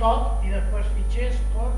tot i després fitxers, tot,